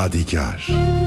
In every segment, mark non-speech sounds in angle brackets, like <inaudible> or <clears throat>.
yadigar.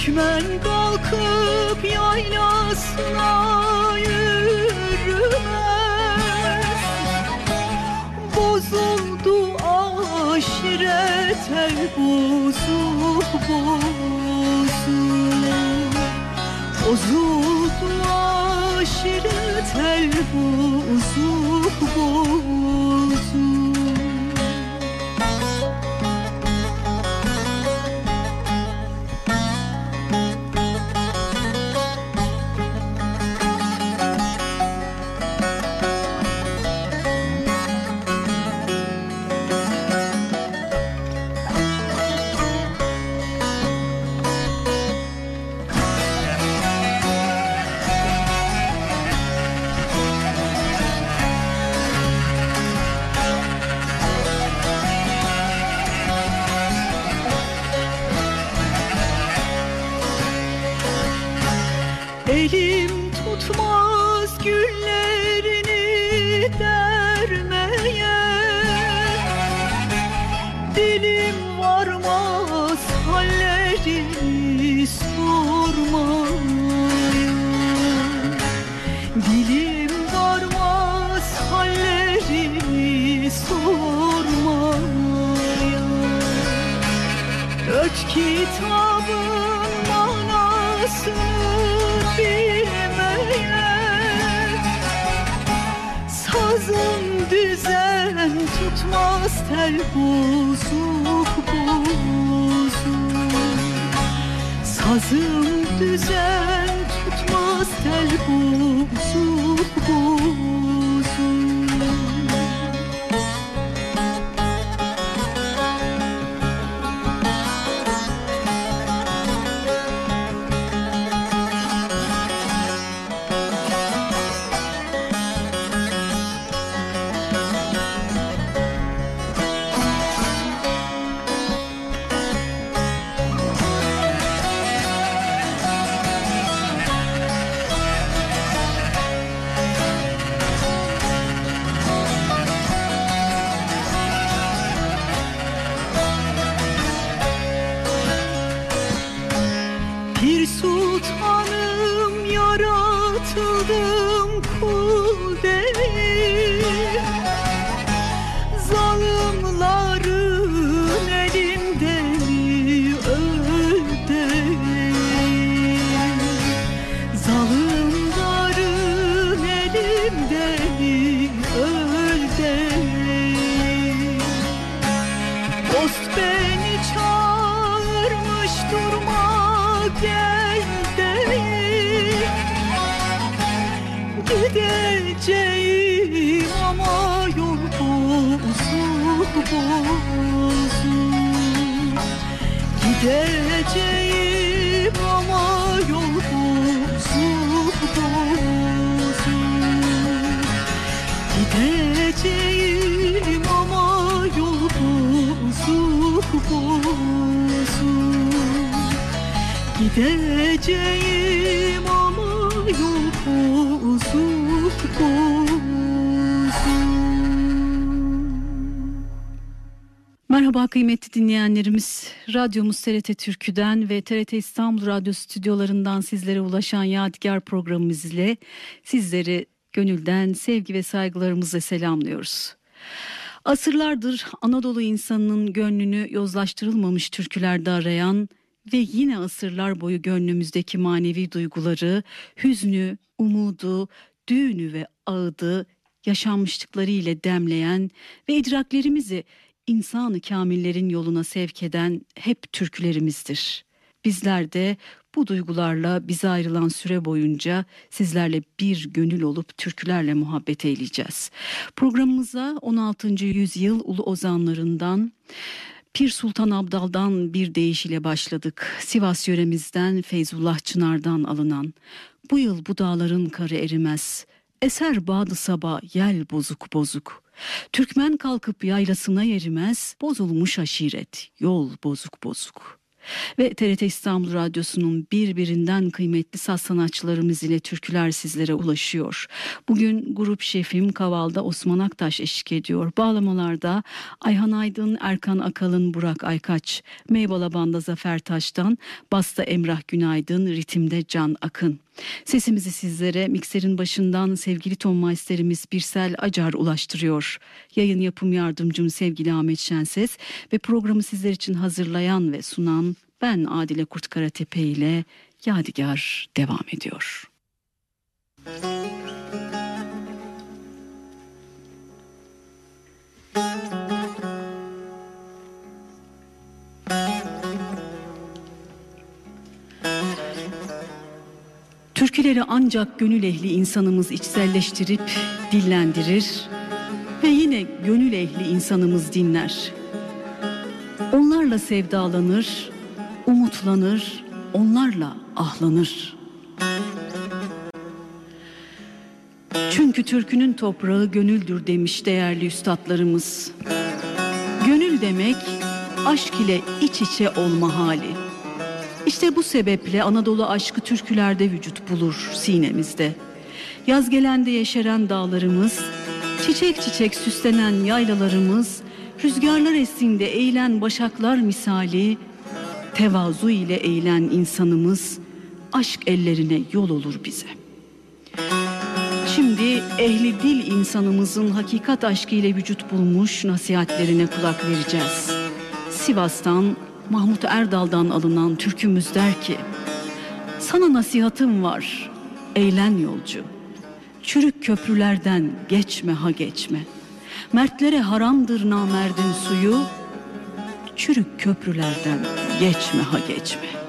Türkmen kalkıp yaylasına yürümez. Bozuldu aşiret el bozuk bozuk. Bozuldu aşiret el bozuk bozuk. Bozuk Gideceğim ama bozuk bozuk Merhaba kıymetli dinleyenlerimiz. Radyomuz TRT Türkü'den ve TRT İstanbul Radyo stüdyolarından sizlere ulaşan Yadigar programımız ile sizleri gönülden sevgi ve saygılarımızla selamlıyoruz. Asırlardır Anadolu insanının gönlünü yozlaştırılmamış türkülerde arayan ve yine asırlar boyu gönlümüzdeki manevi duyguları, hüznü, umudu, düğünü ve ağıdı yaşanmışlıkları ile demleyen ve idraklerimizi insanı kamillerin yoluna sevk eden hep türkülerimizdir. Bizler de bu duygularla bize ayrılan süre boyunca sizlerle bir gönül olup türkülerle muhabbet eyleyeceğiz. Programımıza 16. yüzyıl ulu ozanlarından Pir Sultan Abdal'dan bir deyişiyle başladık. Sivas yöremizden Feyzullah Çınar'dan alınan bu yıl bu dağların karı erimez. Eser bağdı sabah yel bozuk bozuk. Türkmen kalkıp yaylasına yerimez. Bozulmuş aşiret yol bozuk bozuk. Ve TRT İstanbul Radyosu'nun birbirinden kıymetli saz sanatçılarımız ile türküler sizlere ulaşıyor. Bugün grup şefim Kaval'da Osman Aktaş eşlik ediyor. Bağlamalarda Ayhan Aydın, Erkan Akalın, Burak Aykaç, Meybala Banda Zafer Taş'tan, Basta Emrah Günaydın, Ritimde Can Akın. Sesimizi sizlere mikserin başından sevgili ton maisterimiz Birsel Acar ulaştırıyor. Yayın yapım yardımcım sevgili Ahmet Şenses ve programı sizler için hazırlayan ve sunan ben Adile Kurt Karatepe ile Yadigar devam ediyor. Türküleri ancak gönül ehli insanımız içselleştirip dillendirir ve yine gönül ehli insanımız dinler. Onlarla sevdalanır, umutlanır, onlarla ahlanır. Çünkü türkünün toprağı gönüldür demiş değerli üstadlarımız. Gönül demek aşk ile iç içe olma hali. İşte bu sebeple Anadolu aşkı türkülerde vücut bulur sinemizde. Yaz gelende yeşeren dağlarımız, çiçek çiçek süslenen yaylalarımız, rüzgarlar esinde eğilen başaklar misali, tevazu ile eğilen insanımız, aşk ellerine yol olur bize. Şimdi ehli dil insanımızın hakikat aşkı ile vücut bulmuş nasihatlerine kulak vereceğiz. Sivas'tan Mahmut Erdal'dan alınan türkümüz der ki Sana nasihatım var eğlen yolcu. Çürük köprülerden geçme ha geçme. Mertlere haramdır namerdin suyu. Çürük köprülerden geçme ha geçme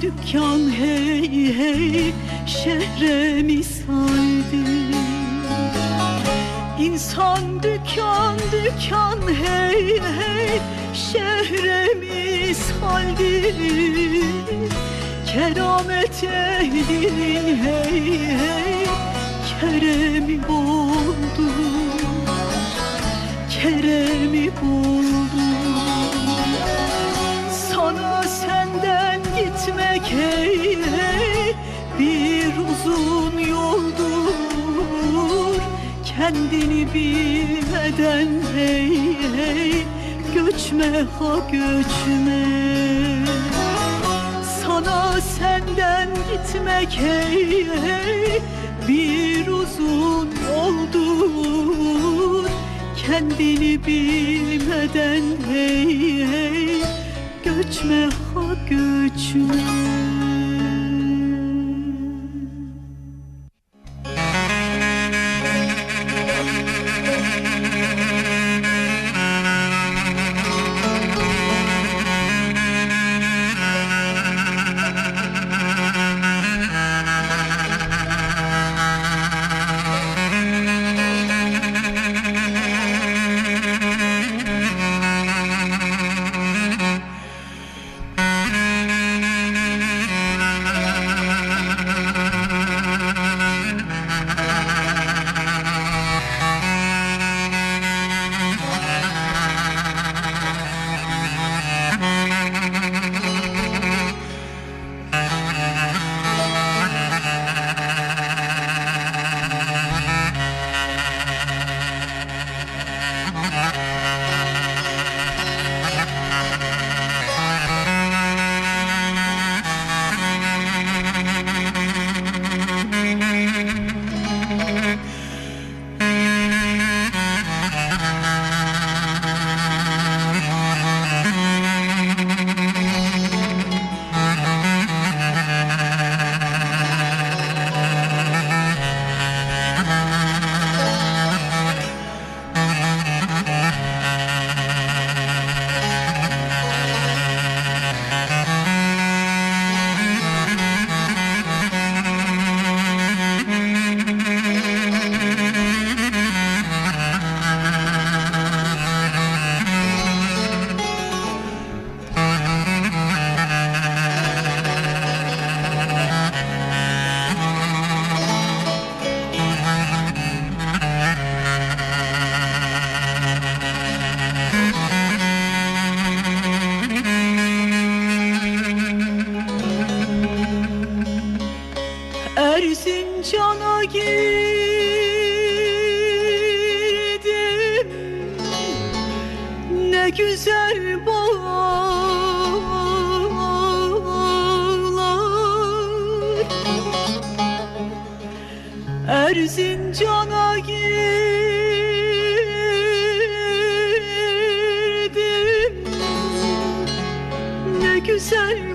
dükkan hey hey şehre misaldir İnsan dükkan dükkan hey hey şehre misaldir Keramet ehlinin hey hey keremi buldu Keremi buldu hey hey bir uzun yoldur. Kendini bilmeden hey hey göçme ha göçme. Sana senden gitmek hey hey bir uzun yoldur. Kendini bilmeden hey hey göçme ha göçme. Er zincana girdim. Ne güzel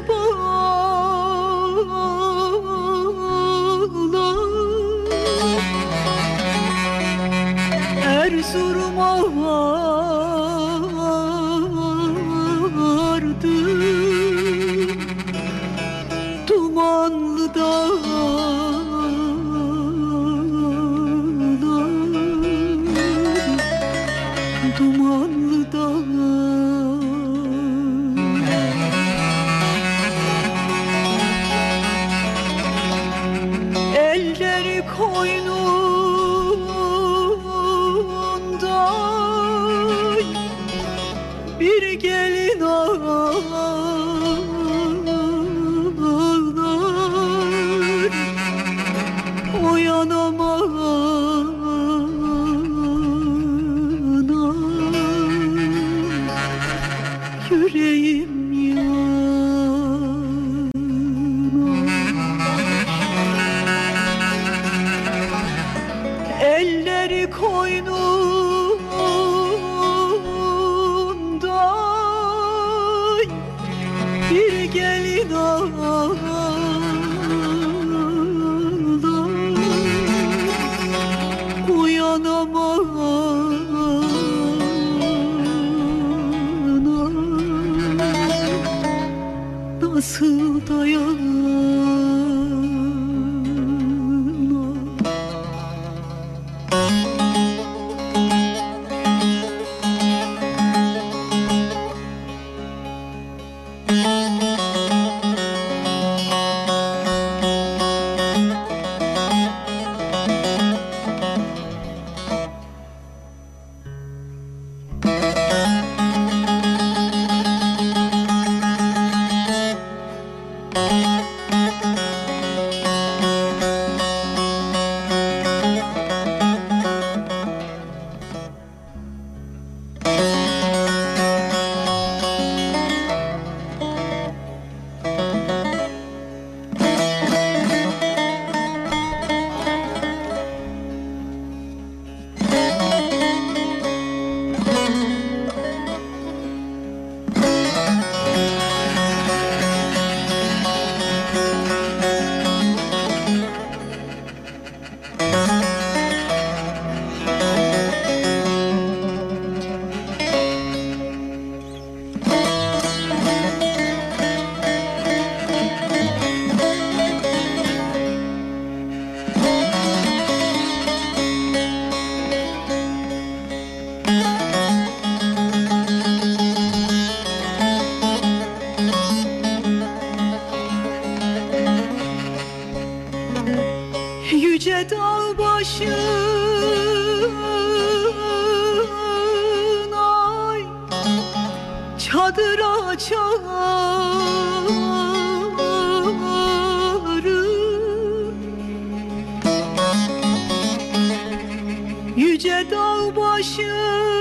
Yüce dağ başına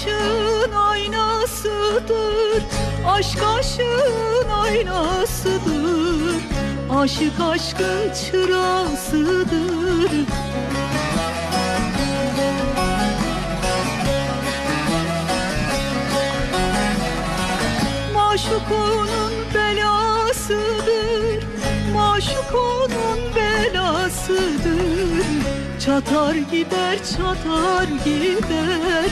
aşığın aynasıdır. Aşk aşığın aynasıdır. Aşık aşkın çırasıdır Maşuk onun belasıdır. Maşuk onun belasıdır. Çatar gider çatar gider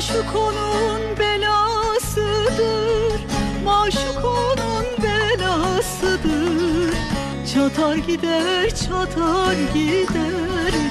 Maşuk onun belasıdır. Maşuk onun belasıdır. Çatar gider çatar gider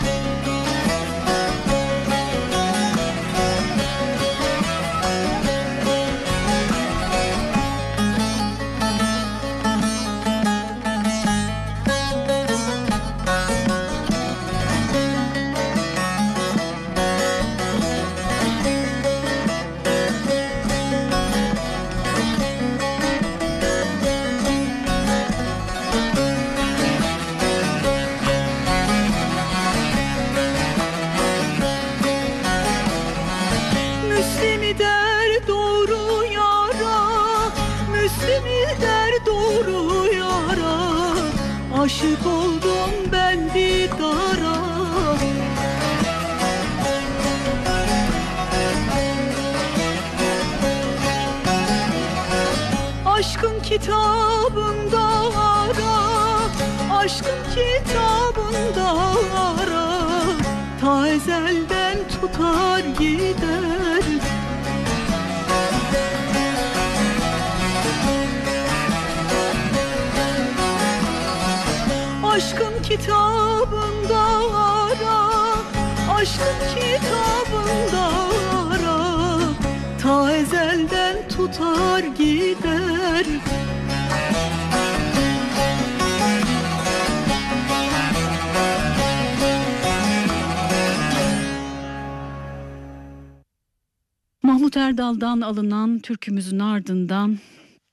Aşkın kitabında ara Aşkın kitabında ara. Ta ezelden tutar gider. Aşkın kitabında ara Aşkın kitabında ara. Ta ezelden tutar gider Mahmut Erdal'dan alınan türkümüzün ardından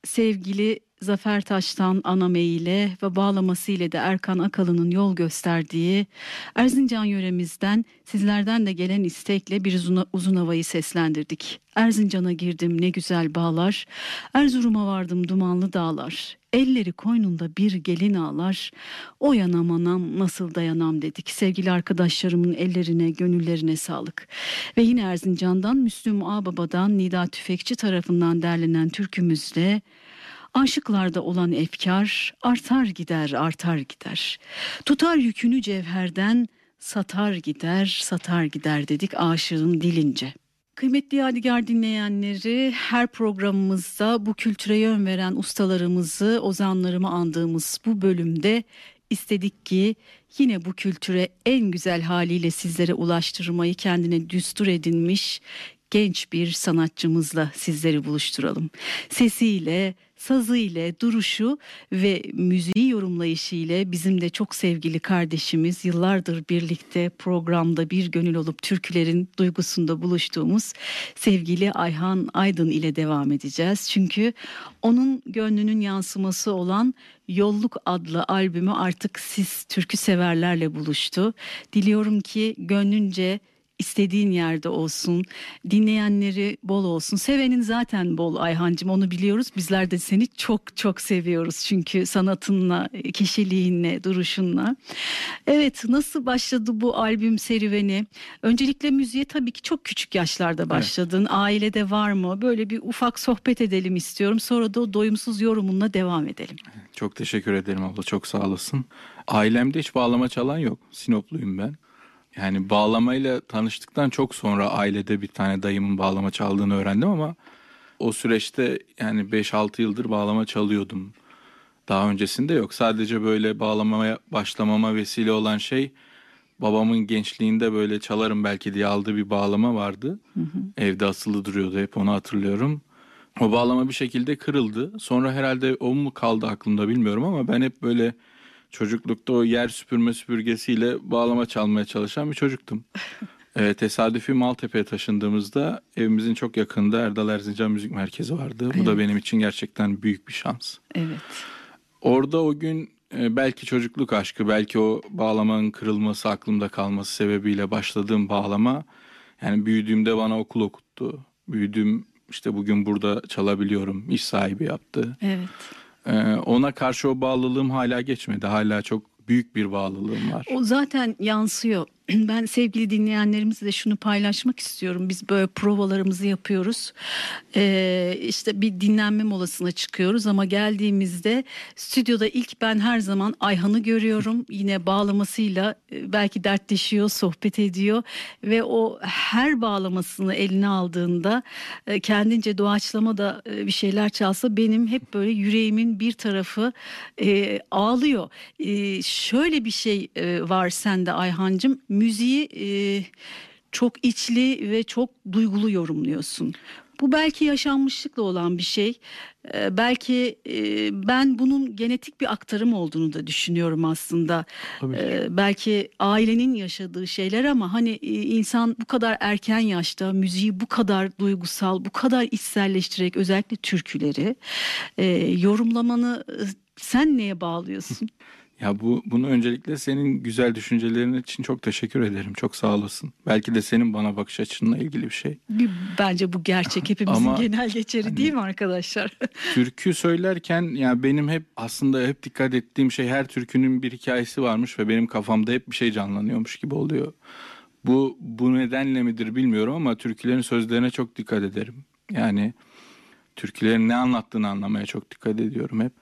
sevgili Zafer Taş'tan Aname ile ve bağlaması ile de Erkan Akalı'nın yol gösterdiği Erzincan yöremizden sizlerden de gelen istekle bir uzun, uzun havayı seslendirdik. Erzincan'a girdim ne güzel bağlar, Erzurum'a vardım dumanlı dağlar. Elleri koynunda bir gelin ağlar, o yanam anam nasıl dayanam dedik. Sevgili arkadaşlarımın ellerine, gönüllerine sağlık. Ve yine Erzincan'dan Müslüm Ağbaba'dan Nida Tüfekçi tarafından derlenen türkümüzle Aşıklarda olan efkar artar gider artar gider. Tutar yükünü cevherden satar gider satar gider dedik aşığın dilince. Kıymetli Yadigar dinleyenleri her programımızda bu kültüre yön veren ustalarımızı, ozanlarımı andığımız bu bölümde istedik ki yine bu kültüre en güzel haliyle sizlere ulaştırmayı kendine düstur edinmiş genç bir sanatçımızla sizleri buluşturalım. Sesiyle, sazı ile, duruşu ve müziği yorumlayışı ile bizim de çok sevgili kardeşimiz yıllardır birlikte programda bir gönül olup türkülerin duygusunda buluştuğumuz sevgili Ayhan Aydın ile devam edeceğiz. Çünkü onun gönlünün yansıması olan Yolluk adlı albümü artık siz türkü severlerle buluştu. Diliyorum ki gönlünce istediğin yerde olsun. Dinleyenleri bol olsun. Sevenin zaten bol Ayhancım onu biliyoruz. Bizler de seni çok çok seviyoruz. Çünkü sanatınla, kişiliğinle, duruşunla. Evet nasıl başladı bu albüm serüveni? Öncelikle müziğe tabii ki çok küçük yaşlarda başladın. Evet. Ailede var mı? Böyle bir ufak sohbet edelim istiyorum. Sonra da o doyumsuz yorumunla devam edelim. Çok teşekkür ederim abla. Çok sağ olasın. Ailemde hiç bağlama çalan yok. Sinopluyum ben. Yani bağlamayla tanıştıktan çok sonra ailede bir tane dayımın bağlama çaldığını öğrendim ama o süreçte yani 5-6 yıldır bağlama çalıyordum. Daha öncesinde yok. Sadece böyle bağlamaya başlamama vesile olan şey babamın gençliğinde böyle çalarım belki diye aldığı bir bağlama vardı. Hı hı. Evde asılı duruyordu hep onu hatırlıyorum. O bağlama bir şekilde kırıldı. Sonra herhalde o mu kaldı aklımda bilmiyorum ama ben hep böyle çocuklukta o yer süpürme süpürgesiyle bağlama çalmaya çalışan bir çocuktum. <laughs> Evet, tesadüfi Maltepe'ye taşındığımızda evimizin çok yakında Erdal Erzincan Müzik Merkezi vardı. Evet. Bu da benim için gerçekten büyük bir şans. Evet. Orada o gün e, belki çocukluk aşkı, belki o bağlamanın kırılması, aklımda kalması sebebiyle başladığım bağlama yani büyüdüğümde bana okul okuttu. Büyüdüğüm işte bugün burada çalabiliyorum, iş sahibi yaptı. Evet. Ee, ona karşı o bağlılığım hala geçmedi. Hala çok büyük bir bağlılığım var. O zaten yansıyor. <clears throat> ben sevgili dinleyenlerimizle şunu paylaşmak istiyorum. Biz böyle provalarımızı yapıyoruz. Ee, işte bir dinlenme molasına çıkıyoruz ama geldiğimizde stüdyoda ilk ben her zaman Ayhan'ı görüyorum. <laughs> Yine bağlamasıyla e, belki dertleşiyor, sohbet ediyor ve o her bağlamasını eline aldığında e, kendince doğaçlama da e, bir şeyler çalsa benim hep böyle yüreğimin bir tarafı e, ağlıyor. E, şöyle bir şey var sende Ayhan'cığım müziği e, çok içli ve çok duygulu yorumluyorsun. Bu belki yaşanmışlıkla olan bir şey. Ee, belki e, ben bunun genetik bir aktarım olduğunu da düşünüyorum aslında. Ee, belki ailenin yaşadığı şeyler ama hani e, insan bu kadar erken yaşta müziği bu kadar duygusal, bu kadar içselleştirerek özellikle türküleri e, yorumlamanı e, sen neye bağlıyorsun? <laughs> Ya bu bunu öncelikle senin güzel düşüncelerin için çok teşekkür ederim. Çok sağ olasın. Belki de senin bana bakış açınla ilgili bir şey. Bence bu gerçek <laughs> hepimizin Ama, genel geçeri hani, değil mi arkadaşlar? <laughs> türkü söylerken ya benim hep aslında hep dikkat ettiğim şey her türkünün bir hikayesi varmış ve benim kafamda hep bir şey canlanıyormuş gibi oluyor. Bu bu nedenle midir bilmiyorum ama türkülerin sözlerine çok dikkat ederim. Yani türkülerin ne anlattığını anlamaya çok dikkat ediyorum hep.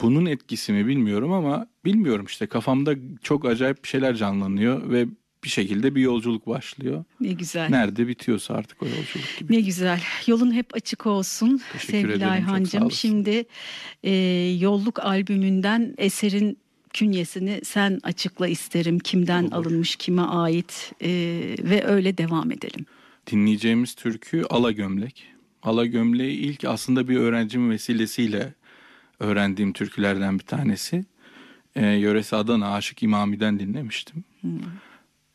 Bunun etkisi mi bilmiyorum ama bilmiyorum işte kafamda çok acayip bir şeyler canlanıyor ve bir şekilde bir yolculuk başlıyor. Ne güzel. Nerede bitiyorsa artık o yolculuk gibi. Ne güzel. Yolun hep açık olsun Teşekkür sevgili Ayhancığım. Şimdi e, Yolluk albümünden eserin künyesini sen açıkla isterim. Kimden Olur. alınmış, kime ait e, ve öyle devam edelim. Dinleyeceğimiz türkü Ala Gömlek. Ala Gömleği ilk aslında bir öğrencim vesilesiyle öğrendiğim türkülerden bir tanesi. E, yöresi Adana Aşık İmami'den dinlemiştim. Hmm.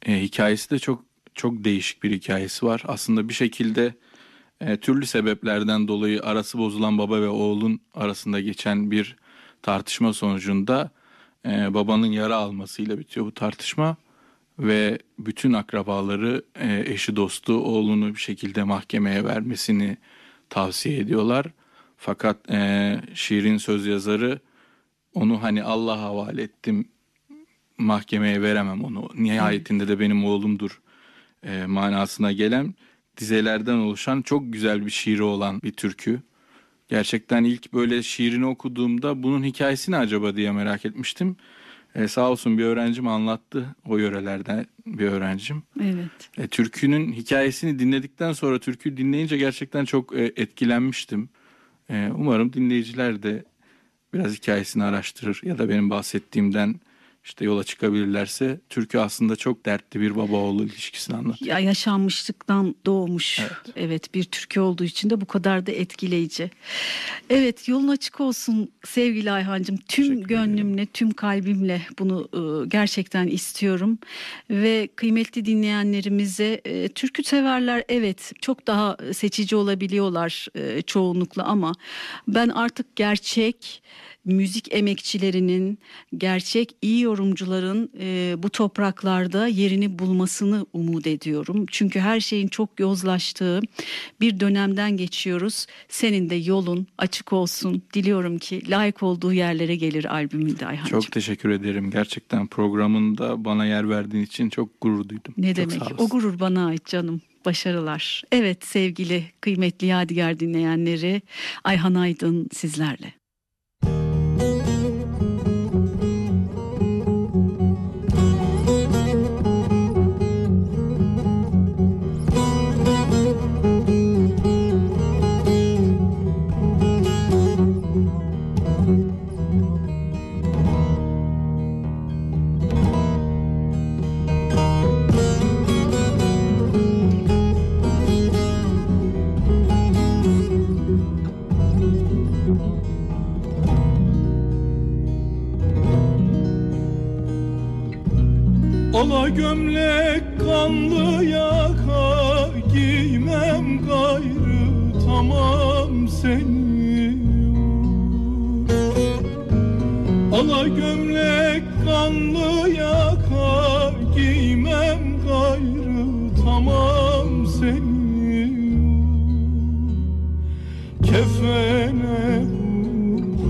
E, hikayesi de çok çok değişik bir hikayesi var. Aslında bir şekilde e, türlü sebeplerden dolayı arası bozulan baba ve oğlun arasında geçen bir tartışma sonucunda e, babanın yara almasıyla bitiyor bu tartışma ve bütün akrabaları e, eşi dostu oğlunu bir şekilde mahkemeye vermesini tavsiye ediyorlar. Fakat e, şiirin söz yazarı onu hani Allah'a havale ettim mahkemeye veremem onu. Nihayetinde de benim oğlumdur e, manasına gelen dizelerden oluşan çok güzel bir şiiri olan bir türkü. Gerçekten ilk böyle şiirini okuduğumda bunun hikayesi ne acaba diye merak etmiştim. E, sağ olsun bir öğrencim anlattı o yörelerden bir öğrencim. Evet. E, türkünün hikayesini dinledikten sonra türkü dinleyince gerçekten çok e, etkilenmiştim. E, umarım dinleyiciler de biraz hikayesini araştırır ya da benim bahsettiğimden işte yola çıkabilirlerse türkü aslında çok dertli bir baba oğlu ilişkisini anlatıyor. Ya yaşanmışlıktan doğmuş. Evet. Evet. bir türkü olduğu için de bu kadar da etkileyici. Evet yolun açık olsun sevgili Ayhancığım. Tüm gönlümle, tüm kalbimle bunu e, gerçekten istiyorum. Ve kıymetli dinleyenlerimize e, türkü severler evet çok daha seçici olabiliyorlar e, çoğunlukla ama ben artık gerçek müzik emekçilerinin, gerçek iyi yorumcuların e, bu topraklarda yerini bulmasını umut ediyorum. Çünkü her şeyin çok yozlaştığı bir dönemden geçiyoruz. Senin de yolun açık olsun. Diliyorum ki layık olduğu yerlere gelir albümünde Ayhancığım. Çok teşekkür ederim. Gerçekten programında bana yer verdiğin için çok gurur duydum. Ne Çok demek? O gurur bana ait canım. Başarılar. Evet sevgili kıymetli Yadigar dinleyenleri Ayhan Aydın sizlerle. Ala gömlek kanlı yaka giymem gayrı tamam seni. Ala gömlek kanlı yaka giymem gayrı tamam seni. Kefene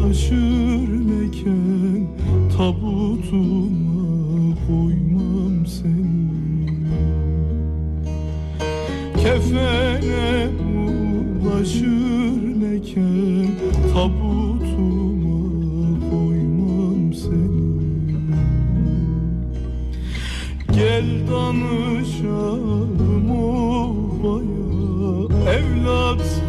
taşırmeken tabutuma koymam ulaşırken tabutuma koymam seni Gel danışalım obaya Evlat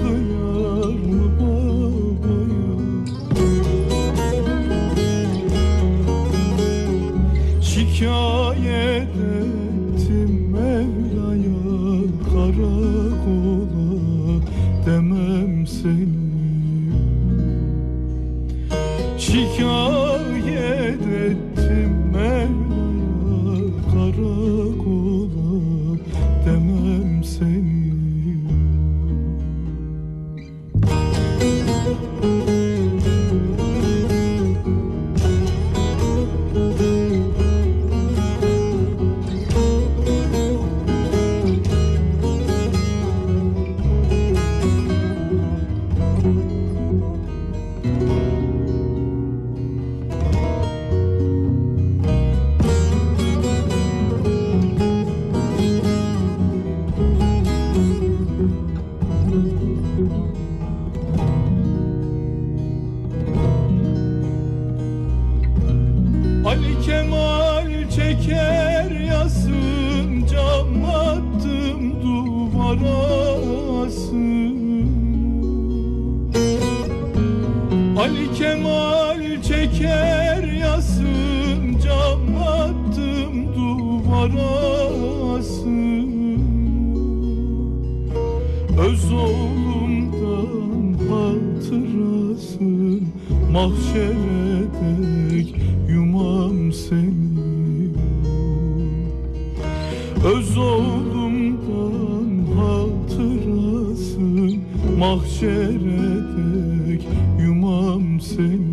Öz oğlumdan hatırasın Mahşere dek yumam seni.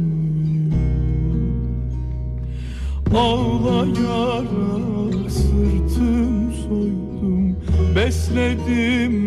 Ağlayarak sırtım soydum Besledim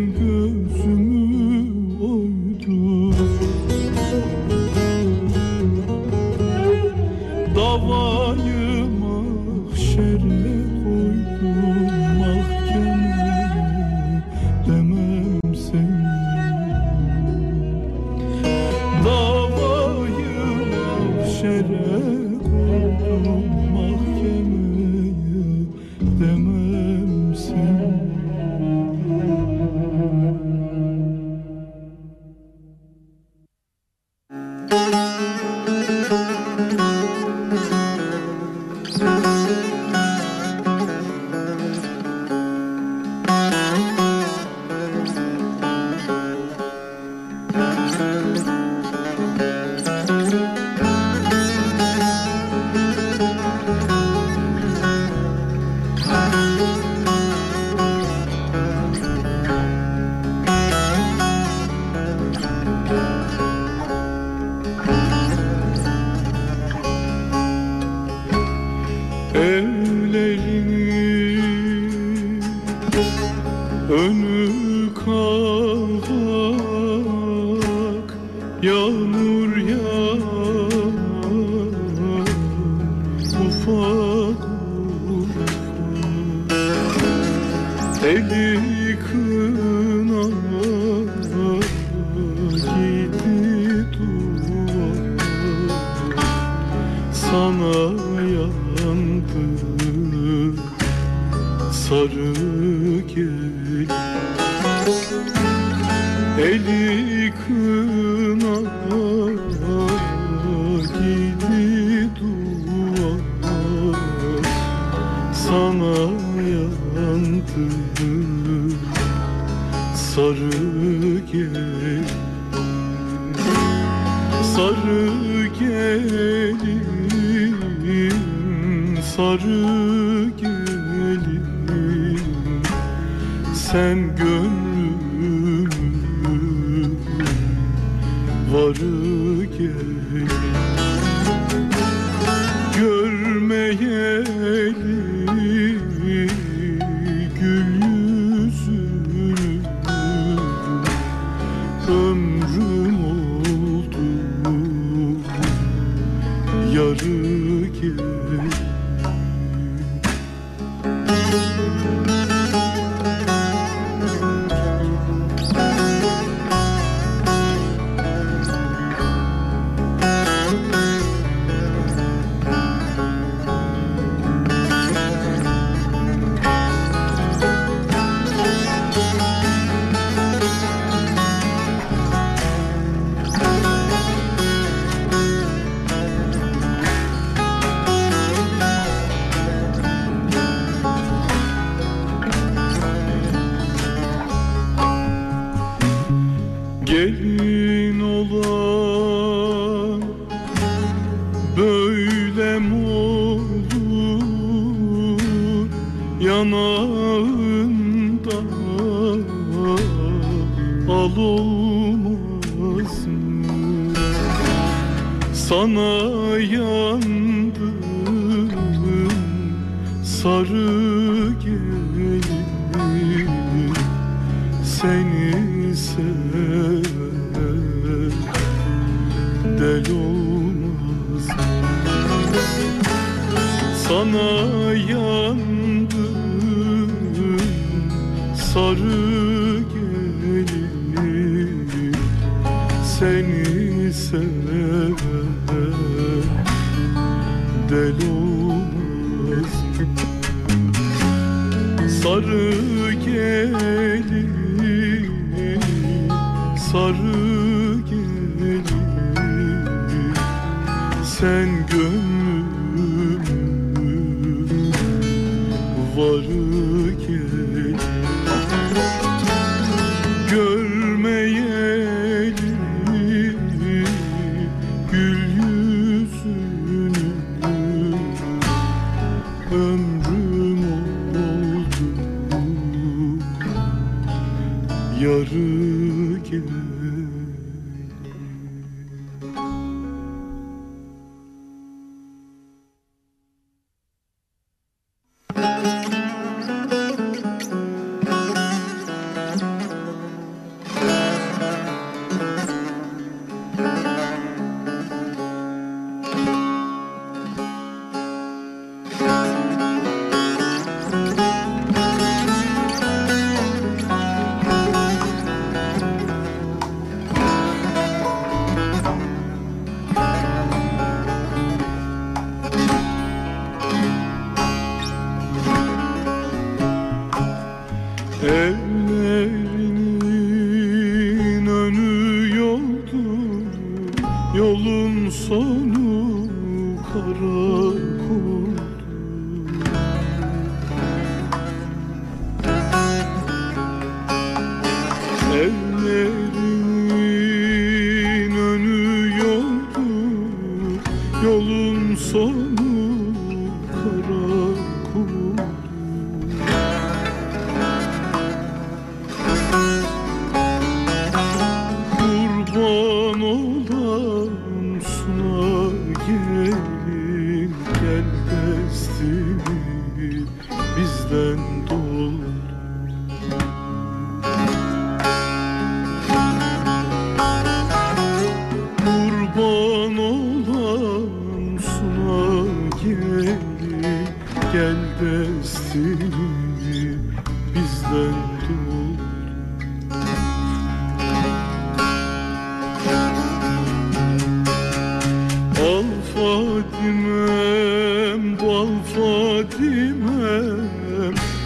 Fatime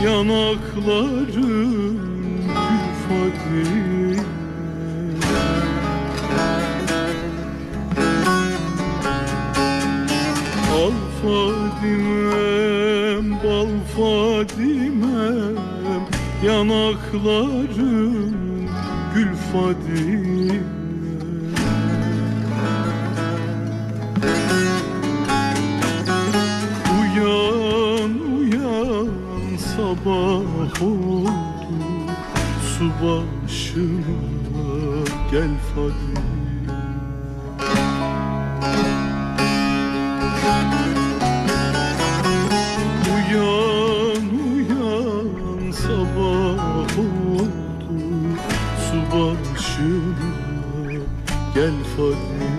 yanaklarım gül Fatime. Al Fadime'm bal Fadime'm yanaklarım gül Fadime sabah oldu. Su başına gel Fadime başına gel Fadime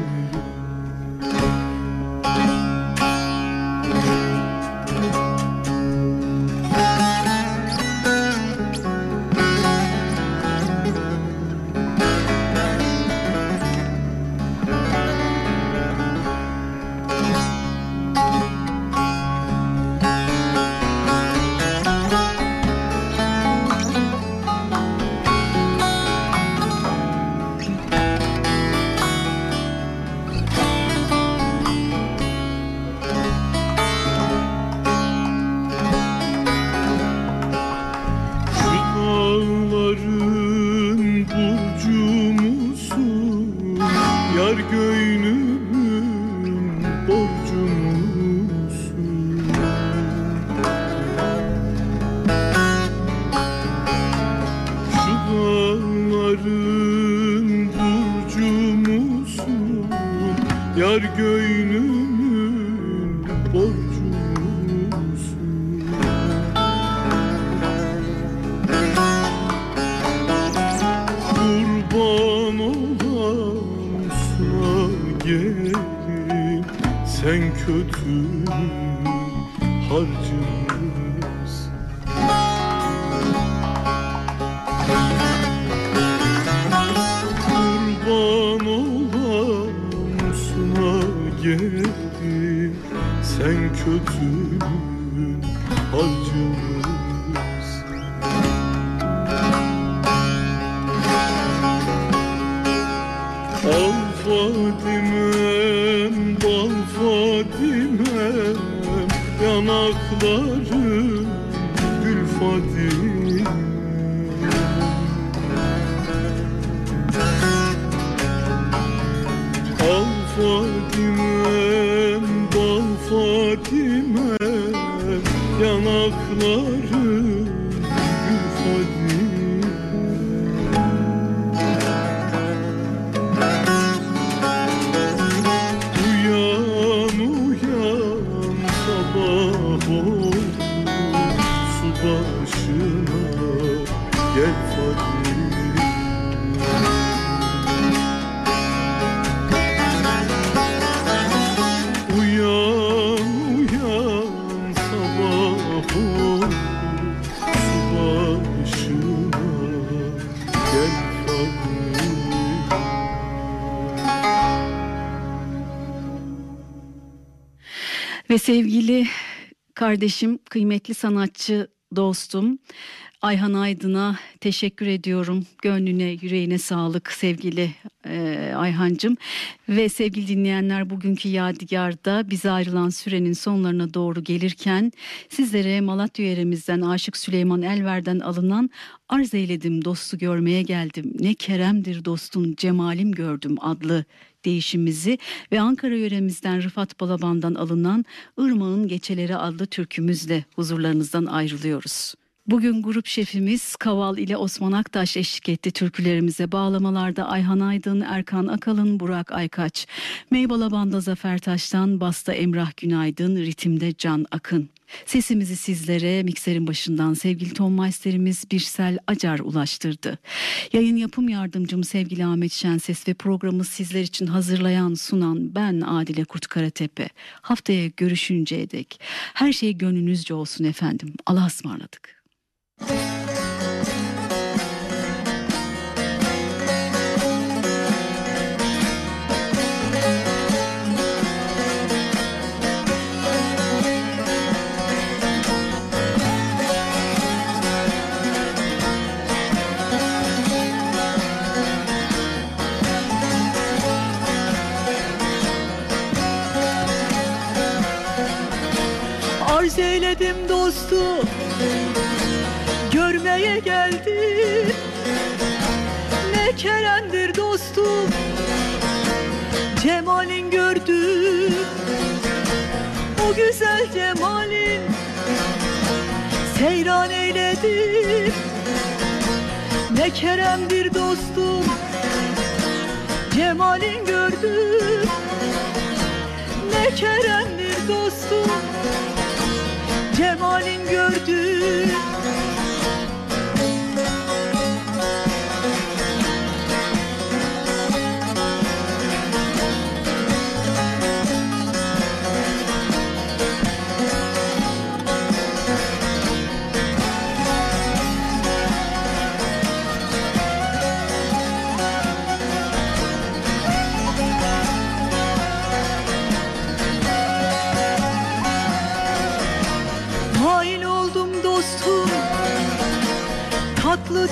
Ve sevgili kardeşim, kıymetli sanatçı dostum Ayhan Aydın'a teşekkür ediyorum. Gönlüne, yüreğine sağlık sevgili e, Ayhancığım. Ve sevgili dinleyenler bugünkü Yadigar'da bize ayrılan sürenin sonlarına doğru gelirken sizlere Malatya yerimizden Aşık Süleyman Elver'den alınan Arz eyledim dostu görmeye geldim. Ne keremdir dostun cemalim gördüm adlı değişimizi ve Ankara yöremizden Rıfat Balaban'dan alınan Irmağın Geçeleri adlı türkümüzle huzurlarınızdan ayrılıyoruz. Bugün grup şefimiz Kaval ile Osman Aktaş eşlik etti türkülerimize. Bağlamalarda Ayhan Aydın, Erkan Akalın, Burak Aykaç. Meybalaban'da Zafer Taş'tan, Basta Emrah Günaydın, Ritimde Can Akın. Sesimizi sizlere mikserin başından sevgili Tom Meister'imiz Birsel Acar ulaştırdı. Yayın yapım yardımcım sevgili Ahmet Şenses ve programı sizler için hazırlayan sunan ben Adile Kurt Karatepe. Haftaya görüşünceye dek her şey gönlünüzce olsun efendim. Allah'a ısmarladık. Arz Görmeye geldi. Ne keremdir dostum Cemalin gördü. O güzel cemalin Seyran eyledim Ne keremdir dostum Cemalin gördü. Ne keremdir dostum Cemalin gördü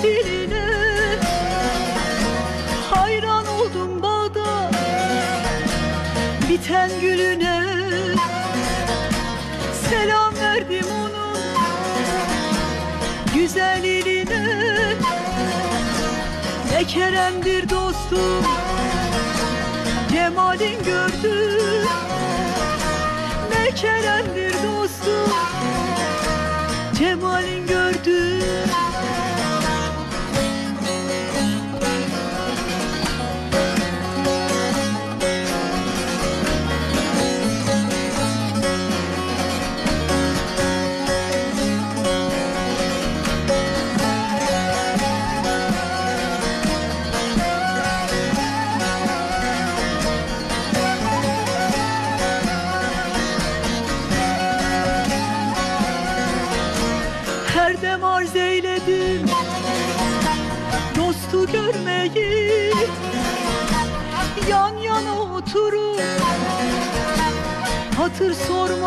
Diline Hayran oldum bağda Biten gülüne. Selam verdim onun Güzel eline. Ne keremdir dostum Cemalin gördü. Ne keremdir dostum Cemalin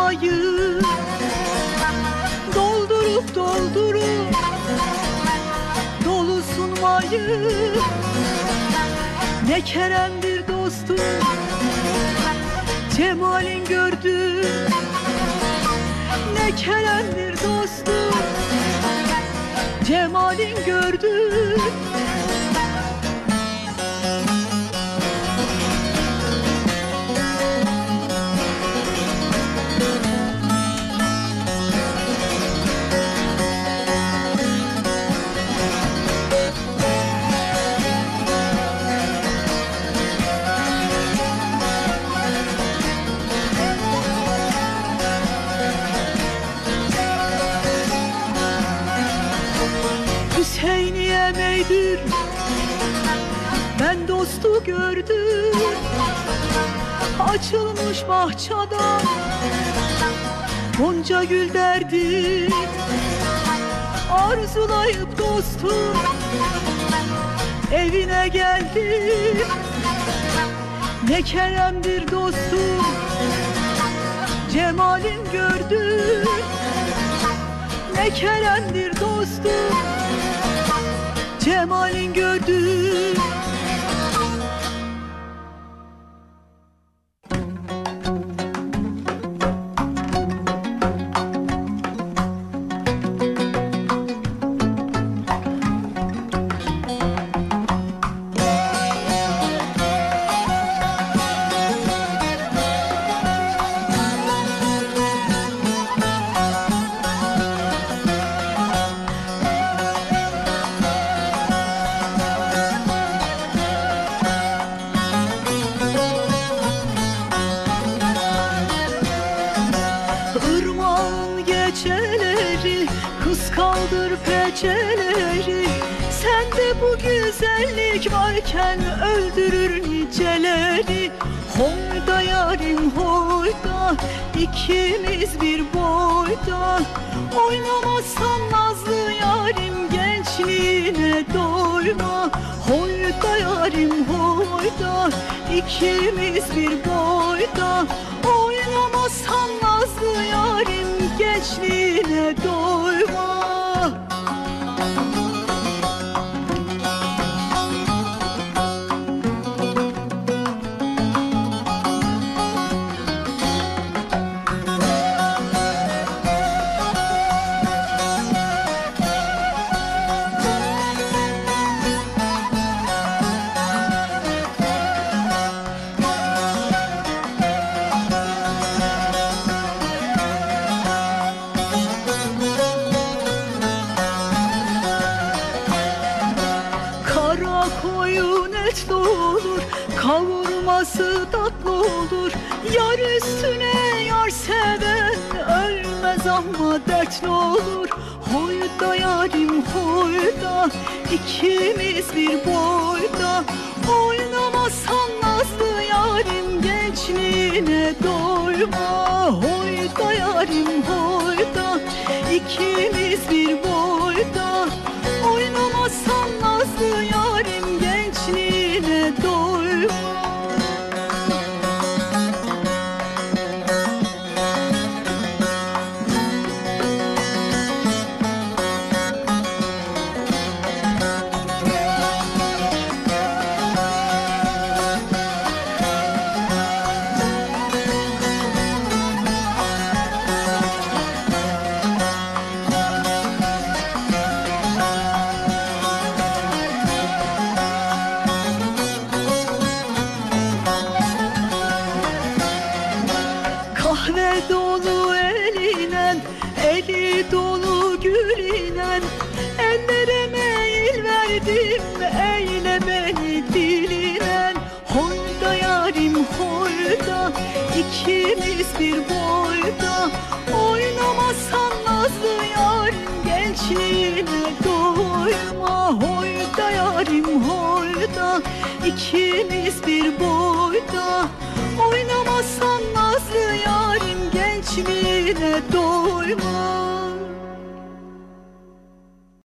sormayı Doldurup doldurup Dolu sunmayı Ne keremdir dostum Cemalin gördü. Ne keremdir dostum Cemalin gördü Açılmış bahçada Gonca gül derdi Arzulayıp dostum. Evine geldim Ne keremdir dostum. Cemalin gördüm Ne keremdir dostum. Cemalin etli olur Kavurması tatlı olur. Yar üstüne yar seven Ölmez ama dertli olur. Hoyda yarim hoyda ikimiz bir boyda. Oynamazsan nazlı yarim Gençliğine doyma. Hoyda yarim hoyda ikimiz bir boyda Lord.